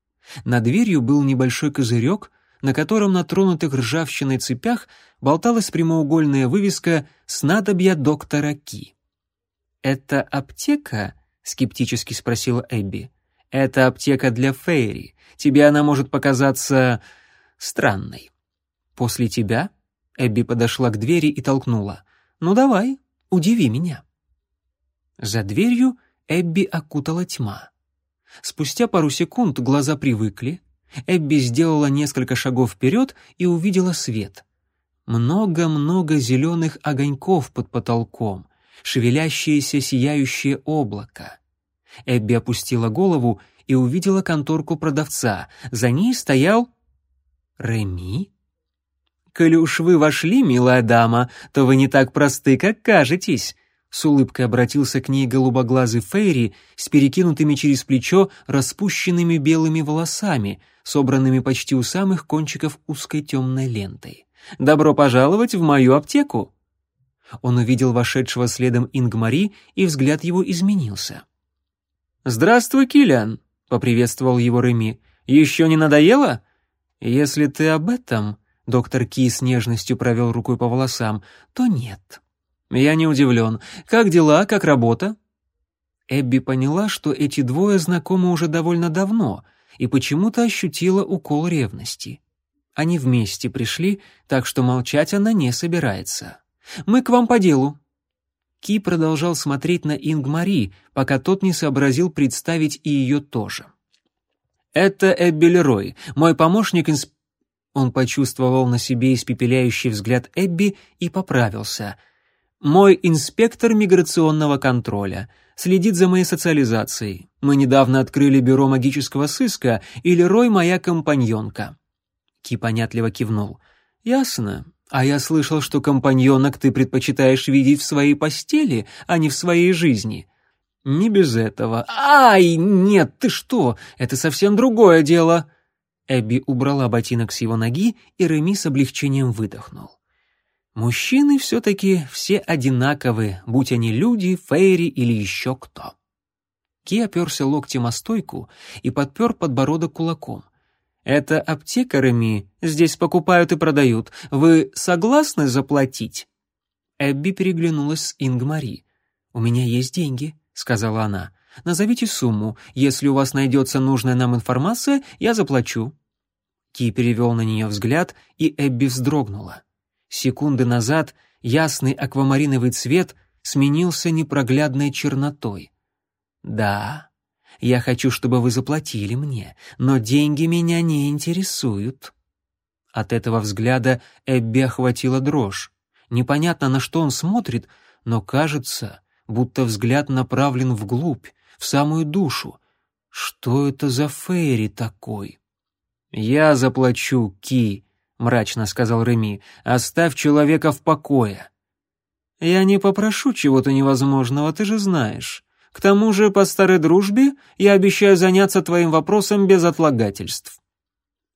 S1: Над дверью был небольшой козырек, на котором на тронутых ржавчиной цепях болталась прямоугольная вывеска «Снадобья доктора Ки». «Это аптека?» — скептически спросила Эбби. «Это аптека для Фейри. Тебе она может показаться... странной». «После тебя?» — Эбби подошла к двери и толкнула. «Ну давай, удиви меня». За дверью Эбби окутала тьма. Спустя пару секунд глаза привыкли, Эбби сделала несколько шагов вперед и увидела свет. Много-много зеленых огоньков под потолком, шевелящееся сияющее облако. Эбби опустила голову и увидела конторку продавца. За ней стоял... Реми? «Коли уж вы вошли, милая дама, то вы не так просты, как кажетесь», с улыбкой обратился к ней голубоглазый Фейри с перекинутыми через плечо распущенными белыми волосами, собранными почти у самых кончиков узкой темной лентой. «Добро пожаловать в мою аптеку!» Он увидел вошедшего следом Ингмари, и взгляд его изменился. «Здравствуй, Киллиан!» — поприветствовал его Реми. «Еще не надоело?» «Если ты об этом...» — доктор Ки с нежностью провел рукой по волосам, — «то нет». «Я не удивлен. Как дела, как работа?» Эбби поняла, что эти двое знакомы уже довольно давно, и почему-то ощутила укол ревности. Они вместе пришли, так что молчать она не собирается. «Мы к вам по делу». Ки продолжал смотреть на Ингмари, пока тот не сообразил представить и ее тоже. «Это Эбби Лерой, мой помощник инсп...» Он почувствовал на себе испепеляющий взгляд Эбби и поправился. «Мой инспектор миграционного контроля. Следит за моей социализацией. Мы недавно открыли бюро магического сыска, и Лерой моя компаньонка». Ки понятливо кивнул. «Ясно. А я слышал, что компаньонок ты предпочитаешь видеть в своей постели, а не в своей жизни». «Не без этого». «Ай, нет, ты что? Это совсем другое дело». Эбби убрала ботинок с его ноги, и Реми с облегчением выдохнул. Мужчины все-таки все одинаковы, будь они люди, фейри или еще кто. Ки оперся локтем о стойку и подпер подбородок кулаком. «Это аптека, Реми, здесь покупают и продают. Вы согласны заплатить?» Эбби переглянулась с Ингмари. «У меня есть деньги», — сказала она. Назовите сумму. Если у вас найдется нужная нам информация, я заплачу». Ки перевел на нее взгляд, и Эбби вздрогнула. Секунды назад ясный аквамариновый цвет сменился непроглядной чернотой. «Да, я хочу, чтобы вы заплатили мне, но деньги меня не интересуют». От этого взгляда Эбби охватила дрожь. Непонятно, на что он смотрит, но кажется, будто взгляд направлен вглубь, в самую душу. Что это за Фейри такой? «Я заплачу, Ки», — мрачно сказал Реми, — «оставь человека в покое». «Я не попрошу чего-то невозможного, ты же знаешь. К тому же, по старой дружбе, я обещаю заняться твоим вопросом без отлагательств».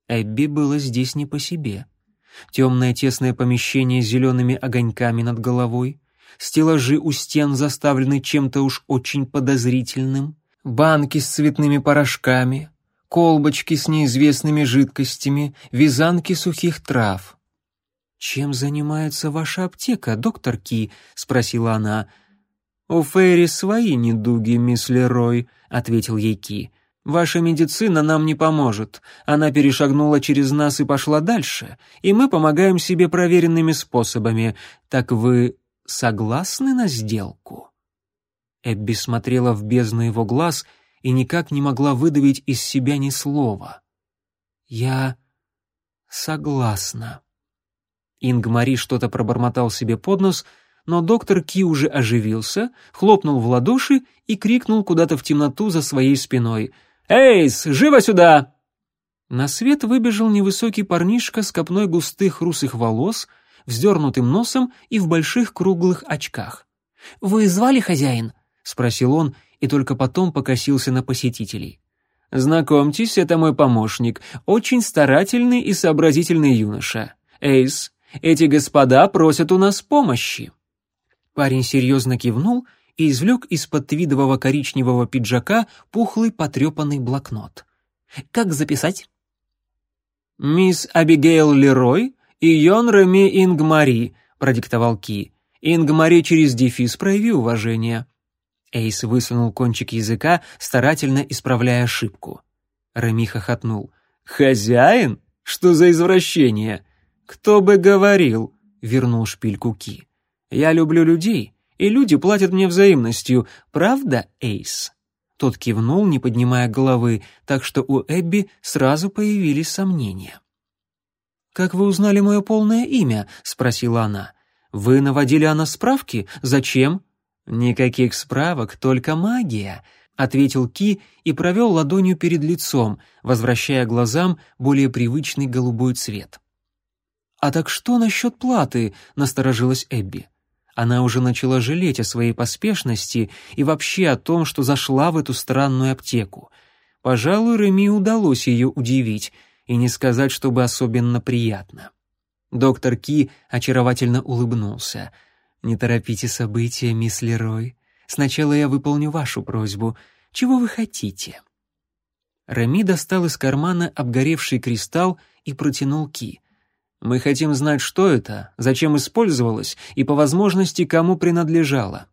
S1: Эбби было здесь не по себе. Темное тесное помещение с зелеными огоньками над головой, стеллажи у стен заставлены чем-то уж очень подозрительным, банки с цветными порошками, колбочки с неизвестными жидкостями, вязанки сухих трав. «Чем занимается ваша аптека, доктор Ки?» — спросила она. «У Фейри свои недуги, мисс Лерой», — ответил ей Ки. «Ваша медицина нам не поможет. Она перешагнула через нас и пошла дальше, и мы помогаем себе проверенными способами. Так вы согласны на сделку?» Эбби смотрела в бездну его глаз и никак не могла выдавить из себя ни слова. «Я согласна». Ингмари что-то пробормотал себе под нос, но доктор Ки уже оживился, хлопнул в ладоши и крикнул куда-то в темноту за своей спиной. «Эйс, живо сюда!» На свет выбежал невысокий парнишка с копной густых русых волос, вздернутым носом и в больших круглых очках. «Вы звали хозяин?» — спросил он, и только потом покосился на посетителей. «Знакомьтесь, это мой помощник, очень старательный и сообразительный юноша. Эйс, эти господа просят у нас помощи». Парень серьезно кивнул и извлек из-под твидового коричневого пиджака пухлый потрепанный блокнот. «Как записать?» «Мисс Абигейл Лерой и Йон Реми Ингмари», — продиктовал Ки. «Ингмари через дефис, прояви уважение». Эйс высунул кончик языка, старательно исправляя ошибку. Реми хохотнул. «Хозяин? Что за извращение?» «Кто бы говорил?» — вернул шпильку Ки. «Я люблю людей, и люди платят мне взаимностью. Правда, Эйс?» Тот кивнул, не поднимая головы, так что у Эбби сразу появились сомнения. «Как вы узнали мое полное имя?» — спросила она. «Вы наводили о справки? Зачем?» «Никаких справок, только магия», — ответил Ки и провел ладонью перед лицом, возвращая глазам более привычный голубой цвет. «А так что насчет платы?» — насторожилась Эбби. Она уже начала жалеть о своей поспешности и вообще о том, что зашла в эту странную аптеку. Пожалуй, Реми удалось ее удивить — и не сказать, чтобы особенно приятно. Доктор Ки очаровательно улыбнулся. «Не торопите события, мисс Лерой. Сначала я выполню вашу просьбу. Чего вы хотите?» Реми достал из кармана обгоревший кристалл и протянул Ки. «Мы хотим знать, что это, зачем использовалось и, по возможности, кому принадлежало».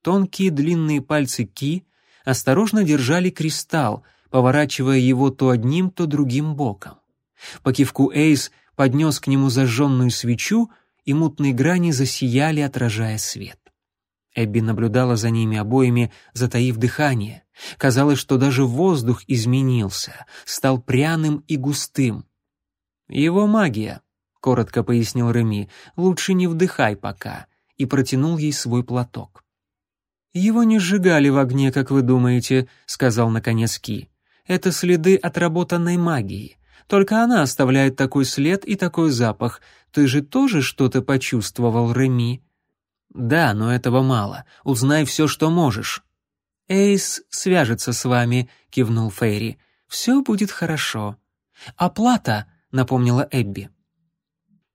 S1: Тонкие длинные пальцы Ки осторожно держали кристалл, поворачивая его то одним, то другим боком. По кивку Эйс поднес к нему зажженную свечу, и мутные грани засияли, отражая свет. Эбби наблюдала за ними обоими, затаив дыхание. Казалось, что даже воздух изменился, стал пряным и густым. «Его магия», — коротко пояснил Реми, — «лучше не вдыхай пока», и протянул ей свой платок. «Его не сжигали в огне, как вы думаете», — сказал наконец Ки. «Это следы отработанной магии. Только она оставляет такой след и такой запах. Ты же тоже что-то почувствовал, Реми?» «Да, но этого мало. Узнай все, что можешь». «Эйс свяжется с вами», — кивнул Фейри. «Все будет хорошо». «Оплата», — напомнила Эбби.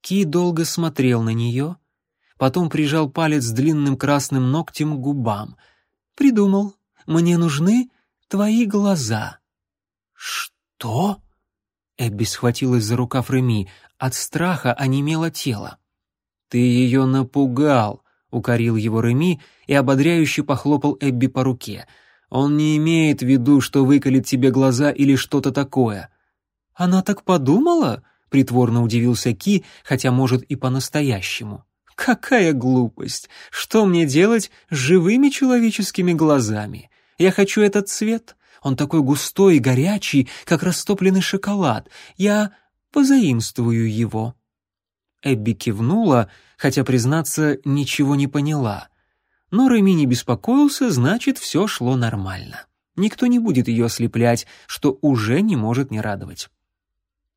S1: Ки долго смотрел на нее, потом прижал палец с длинным красным ногтем к губам. «Придумал. Мне нужны твои глаза». «Что?» Эбби схватилась за рукав Реми. От страха онемело тело. «Ты ее напугал», — укорил его Реми и ободряюще похлопал Эбби по руке. «Он не имеет в виду, что выколет тебе глаза или что-то такое». «Она так подумала?» — притворно удивился Ки, хотя, может, и по-настоящему. «Какая глупость! Что мне делать с живыми человеческими глазами? Я хочу этот цвет. Он такой густой и горячий, как растопленный шоколад. Я позаимствую его». Эбби кивнула, хотя, признаться, ничего не поняла. Но Реми не беспокоился, значит, все шло нормально. Никто не будет ее ослеплять, что уже не может не радовать.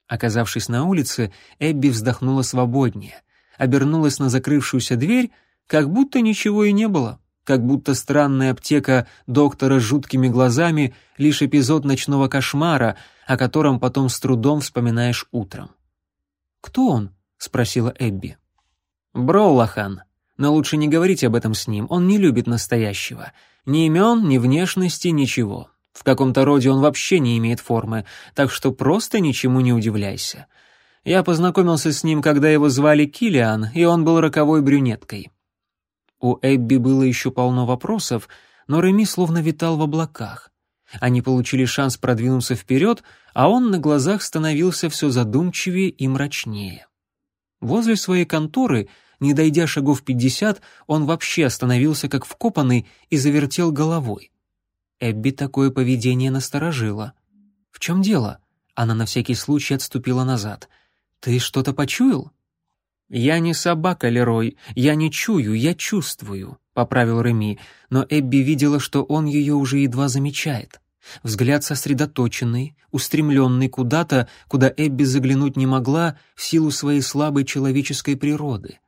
S1: Оказавшись на улице, Эбби вздохнула свободнее, обернулась на закрывшуюся дверь, как будто ничего и не было, как будто странная аптека доктора с жуткими глазами — лишь эпизод ночного кошмара, о котором потом с трудом вспоминаешь утром. «Кто он?» — спросила Эбби. «Броулахан. Но лучше не говорить об этом с ним, он не любит настоящего. Ни имен, ни внешности, ничего. В каком-то роде он вообще не имеет формы, так что просто ничему не удивляйся. Я познакомился с ним, когда его звали Килиан, и он был роковой брюнеткой». У Эбби было еще полно вопросов, но Реми словно витал в облаках. Они получили шанс продвинуться вперед, а он на глазах становился все задумчивее и мрачнее. Возле своей конторы, не дойдя шагов пятьдесят, он вообще остановился как вкопанный и завертел головой. Эбби такое поведение насторожило. «В чем дело?» Она на всякий случай отступила назад. «Ты что-то почуял?» «Я не собака, Лерой, я не чую, я чувствую», — поправил Реми, но Эбби видела, что он ее уже едва замечает. Взгляд сосредоточенный, устремленный куда-то, куда Эбби заглянуть не могла в силу своей слабой человеческой природы.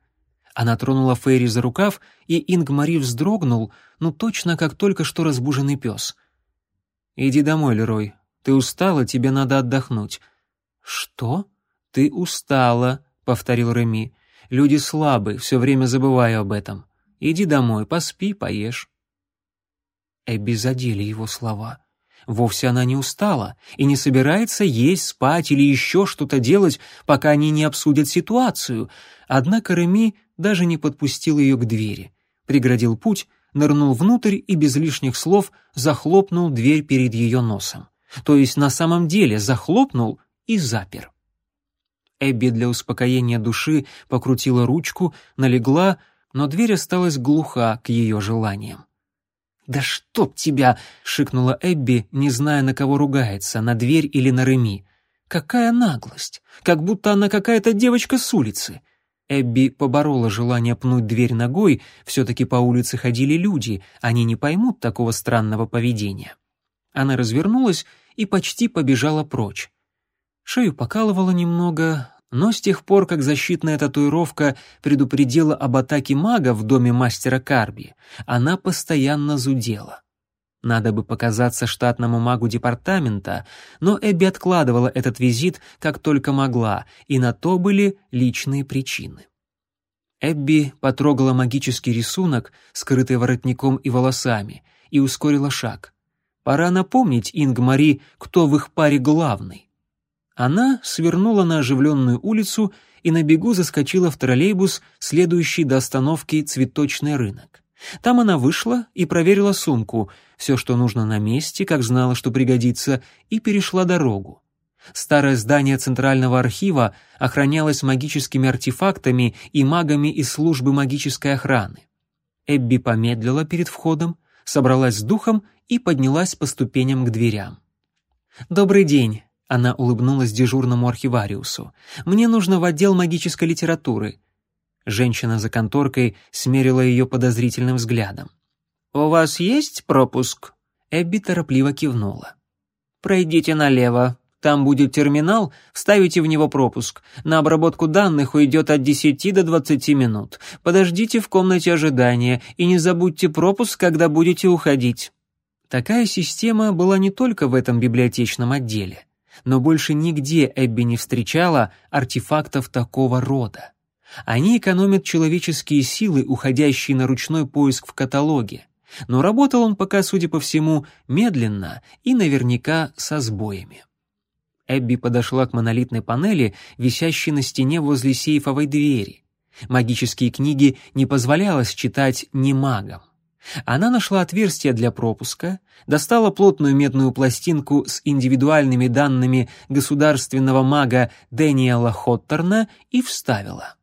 S1: Она тронула Фейри за рукав, и Ингмари вздрогнул, ну точно как только что разбуженный пес. «Иди домой, Лерой. Ты устала, тебе надо отдохнуть». «Что?» «Ты устала», — повторил Реми. «Люди слабы, все время забываю об этом. Иди домой, поспи, поешь». Эбби задели его слова. Вовсе она не устала и не собирается есть, спать или еще что-то делать, пока они не обсудят ситуацию. Однако Реми даже не подпустил ее к двери. Преградил путь, нырнул внутрь и без лишних слов захлопнул дверь перед ее носом. То есть на самом деле захлопнул и запер. Эбби для успокоения души покрутила ручку, налегла, но дверь осталась глуха к ее желаниям. «Да чтоб тебя!» — шикнула Эбби, не зная, на кого ругается, на дверь или на Реми. «Какая наглость! Как будто она какая-то девочка с улицы!» Эбби поборола желание пнуть дверь ногой, все-таки по улице ходили люди, они не поймут такого странного поведения. Она развернулась и почти побежала прочь. Шею покалывала немного, но с тех пор, как защитная татуировка предупредила об атаке мага в доме мастера Карби, она постоянно зудела. Надо бы показаться штатному магу департамента, но Эбби откладывала этот визит как только могла, и на то были личные причины. Эбби потрогала магический рисунок, скрытый воротником и волосами, и ускорила шаг. Пора напомнить Ингмари, кто в их паре главный. Она свернула на оживленную улицу и на бегу заскочила в троллейбус, следующий до остановки «Цветочный рынок». Там она вышла и проверила сумку, все, что нужно на месте, как знала, что пригодится, и перешла дорогу. Старое здание Центрального архива охранялось магическими артефактами и магами из службы магической охраны. Эбби помедлила перед входом, собралась с духом и поднялась по ступеням к дверям. «Добрый день», — она улыбнулась дежурному архивариусу. «Мне нужно в отдел магической литературы». Женщина за конторкой смерила ее подозрительным взглядом. «У вас есть пропуск?» Эбби торопливо кивнула. «Пройдите налево. Там будет терминал, вставите в него пропуск. На обработку данных уйдет от 10 до 20 минут. Подождите в комнате ожидания и не забудьте пропуск, когда будете уходить». Такая система была не только в этом библиотечном отделе, но больше нигде Эбби не встречала артефактов такого рода. Они экономят человеческие силы, уходящие на ручной поиск в каталоге. Но работал он пока, судя по всему, медленно и наверняка со сбоями. Эбби подошла к монолитной панели, висящей на стене возле сейфовой двери. Магические книги не позволялось читать не магам. Она нашла отверстие для пропуска, достала плотную медную пластинку с индивидуальными данными государственного мага Дэниела Хоттерна и вставила.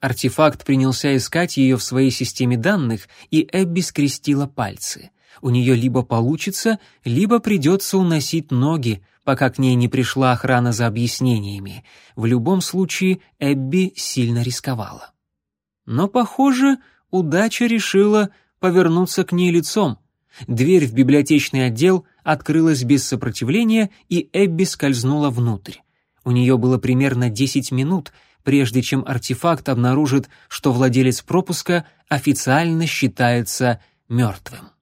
S1: Артефакт принялся искать ее в своей системе данных, и Эбби скрестила пальцы. У нее либо получится, либо придется уносить ноги, пока к ней не пришла охрана за объяснениями. В любом случае Эбби сильно рисковала. Но, похоже, удача решила повернуться к ней лицом. Дверь в библиотечный отдел открылась без сопротивления, и Эбби скользнула внутрь. У нее было примерно 10 минут, прежде чем артефакт обнаружит, что владелец пропуска официально считается мертвым.